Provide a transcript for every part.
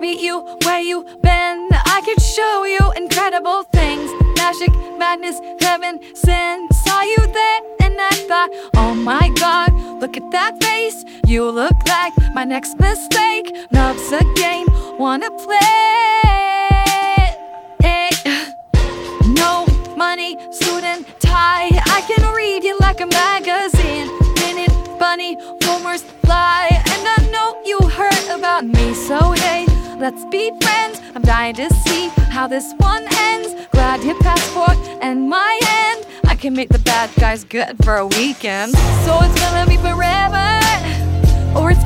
meet you where you been. I could show you incredible things. Magic, madness, heaven, sin. Saw you there and I thought, oh my god, look at that face. You look like my next mistake. Love's a game, wanna play. Hey. No money, suit and tie. I can read you like a magazine. Minute, bunny, rumors fly. And I know you heard about me, so hey, let's be friends. I'm dying to see how this one ends. Glad your passport and my hand. I can make the bad guys good for a weekend. So it's gonna be forever, or it's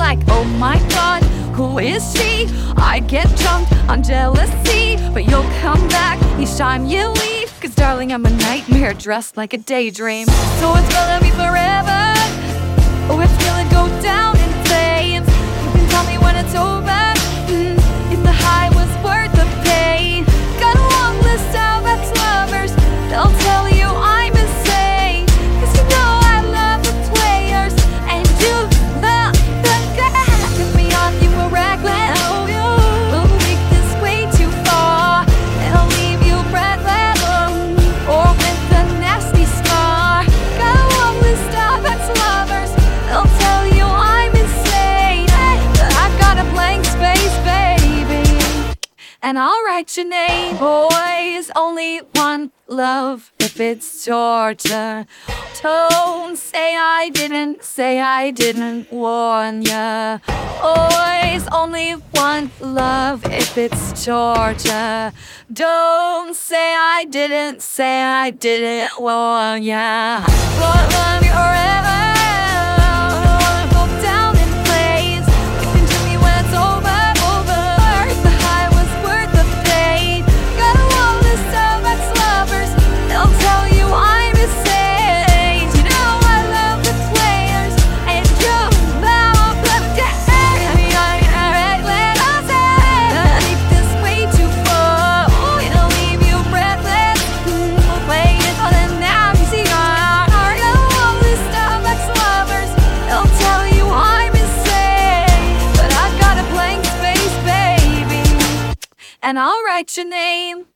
Like, oh my god, who is she? I get jumped on jealousy, but you'll come back each time you leave. Cause darling, I'm a nightmare dressed like a daydream. So it's gonna be forever. Oh, it's gonna And I'll write your name. Boys only want love if it's torture. Don't say I didn't, say I didn't warn ya. Boys only want love if it's torture. Don't say I didn't, say I didn't warn ya. Love forever. And I'll write your name.